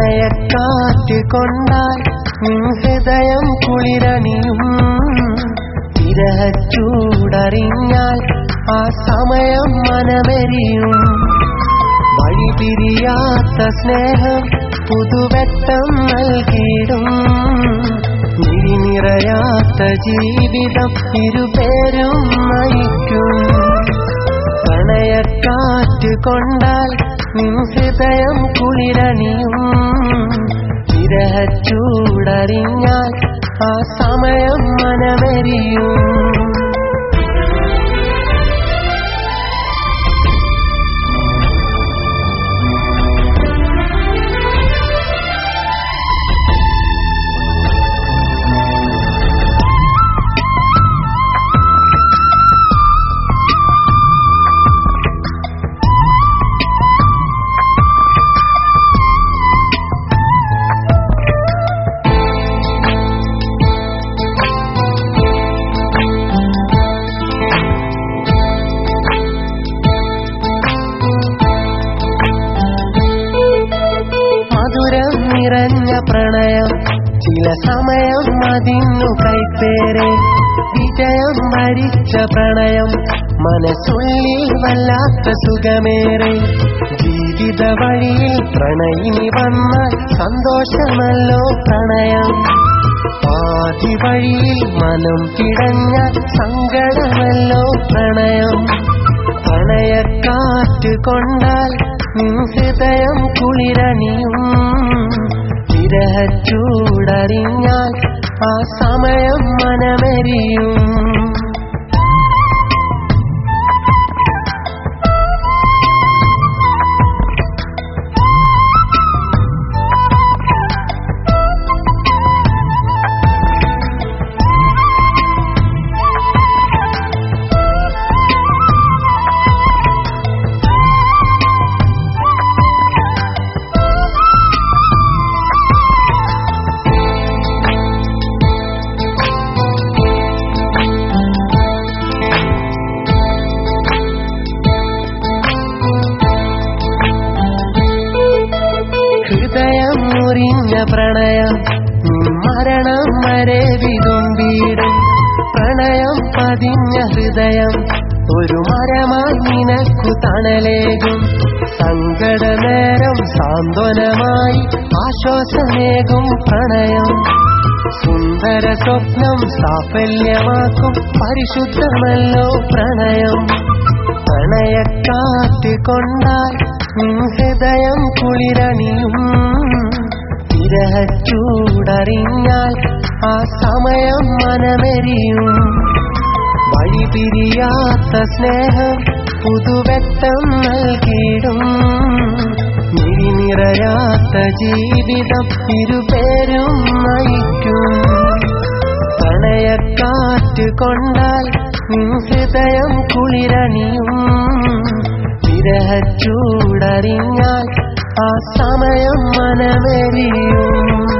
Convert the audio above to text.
കാറ്റ് കൊണ്ടാൽ നിൻ ഹൃദയം കുളിരണിയും. വിരഹച്ചൂടറിഞ്ഞാൽ ആ സമയം മനമെരിയും. വഴിപിരിയാത്ത സ്നേഹം പുതുവെട്ടം നൽകിയിടും. നിറയാത്ത ജീവിതം ഇരുപേരും നയിക്കും. പ്രണയക്കാറ്റ് കൊണ്ടാൽ നിൻ ഹൃദയം കുളിരണിയും. വിരഹച്ചൂടറിഞ്ഞാൽ ആ സമയം മനമെരിയും. ചില സമയം മതിന്നു കൈപ്പേരെ വിജയം മരിച്ച പ്രണയം മനസ്സുള്ളിൽ വല്ലാത്ത സുഖമേറെ. ജീവിത വഴിയിൽ പ്രണയിനി വന്ന സന്തോഷമല്ലോ പ്രണയം. പാതി വഴിയിൽ മനം കിടഞ്ഞ സങ്കടമല്ലോ പ്രണയം. പ്രണയക്കാറ്റ് കൊണ്ടാൽ നിൻ ഹൃദയം കുളിരണിയും വിരഹച്ചൂടറിഞ്ഞാൽ ആ സമയം മനമെരിയും. പ്രണയം. മരണം വരെ വിതുമ്പിയിടും. പ്രണയം പതിഞ്ഞ ഹൃദയം. ഒരു മരമായി നിനക്കു തണലേകും. സങ്കട നേരം സാന്ത്വനമായി ആശ്വാസമേകും പ്രണയം. സുന്ദര സ്വപ്നം സാഫല്യമാക്കും. പരിശുദ്ധമല്ലോ പ്രണയം. പ്രണയക്കാറ്റ് കൊണ്ടാൽ ഹൃദയം കുളിരണിയും. വിരഹച്ചൂടറിഞ്ഞാൽ ആ സമയം മനമെരിയും. വഴിപിരിയാത്ത സ്നേഹം പുതുവെട്ടം നൽകിയിടും. നിറയാത്ത ജീവിതം ഇരുപേരും നയിക്കും. പ്രണയക്കാറ്റ് കൊണ്ടാൽ നിൻ ഹൃദയം കുളിരണിയും. വിരഹച്ചൂടറിഞ്ഞാൽ ആ സമയം മനമെരിയും